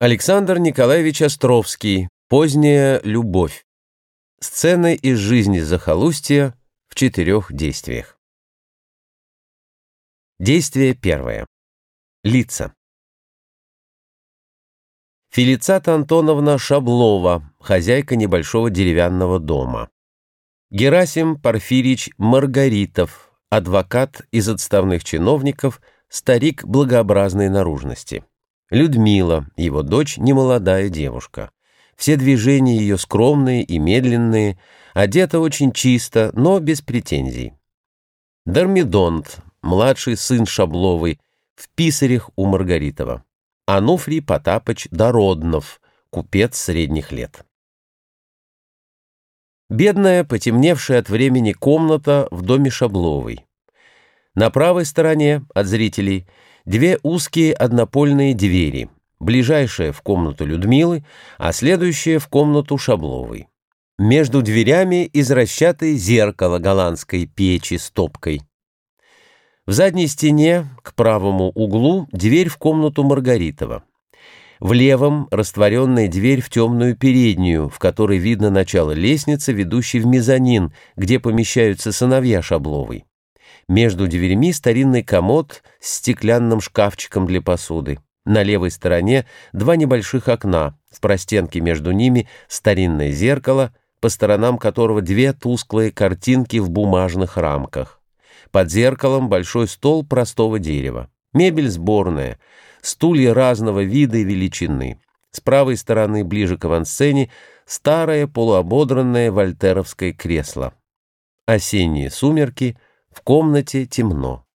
Александр Николаевич Островский. Поздняя любовь. Сцены из жизни захолустья в четырех действиях. Действие первое. Лица. Фелицата Антоновна Шаблова, хозяйка небольшого деревянного дома. Герасим Порфирич Маргаритов, адвокат из отставных чиновников, старик благообразной наружности. Людмила, его дочь, немолодая девушка. Все движения ее скромные и медленные, одета очень чисто, но без претензий. Дармидонт, младший сын Шабловой, в писарях у Маргаритова. Ануфрий Потапыч Дороднов, купец средних лет. Бедная, потемневшая от времени комната в доме Шабловой. На правой стороне от зрителей – Две узкие однопольные двери, ближайшая в комнату Людмилы, а следующая в комнату Шабловой. Между дверями изращатое зеркало голландской печи с топкой. В задней стене, к правому углу, дверь в комнату Маргаритова. В левом растворенная дверь в темную переднюю, в которой видно начало лестницы, ведущей в мезонин, где помещаются сыновья Шабловой. Между дверьми старинный комод с стеклянным шкафчиком для посуды. На левой стороне два небольших окна, в простенке между ними старинное зеркало, по сторонам которого две тусклые картинки в бумажных рамках. Под зеркалом большой стол простого дерева. Мебель сборная, стулья разного вида и величины. С правой стороны, ближе к авансцене, старое полуободранное вольтеровское кресло. Осенние сумерки — в комнате темно.